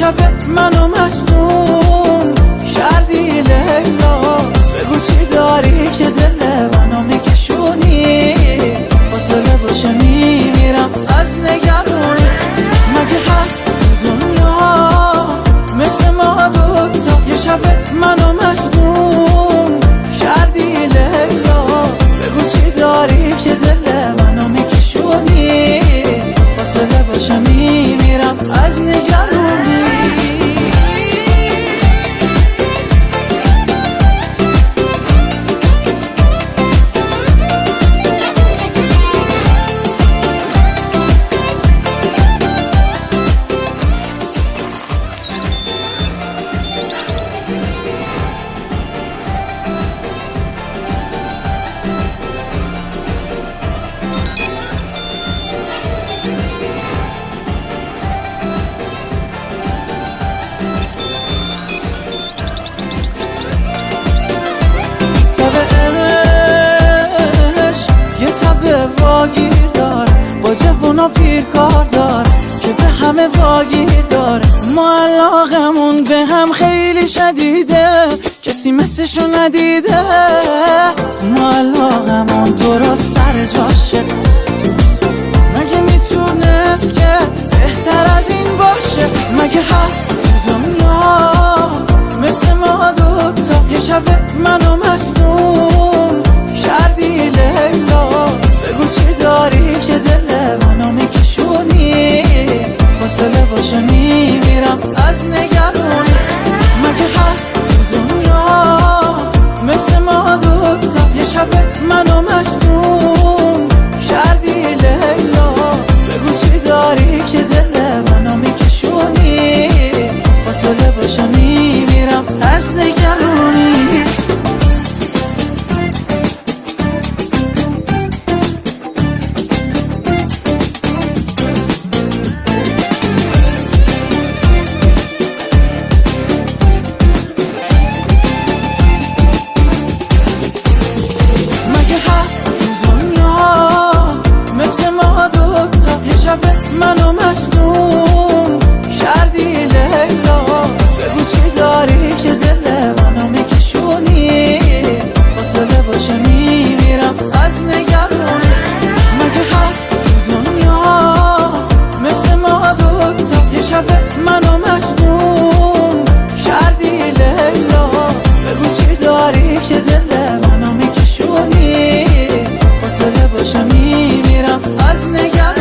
شب من و واگیر داره. با جوونا پیرکار داره. که به همه واگیر داره. ما علاقمون به هم خیلی شدیده. کسی مثلشو ندیده. ما علاقه حوصله باشه میمیرم. از نگرانی مگه هست تو دنیا؟ مثل ما دوتا یه شب منو مجنون کردی لیلا. بگو چی داری که دل منو میکشونی؟ فاصله باشه میمیرم. از نگرانی az ne gel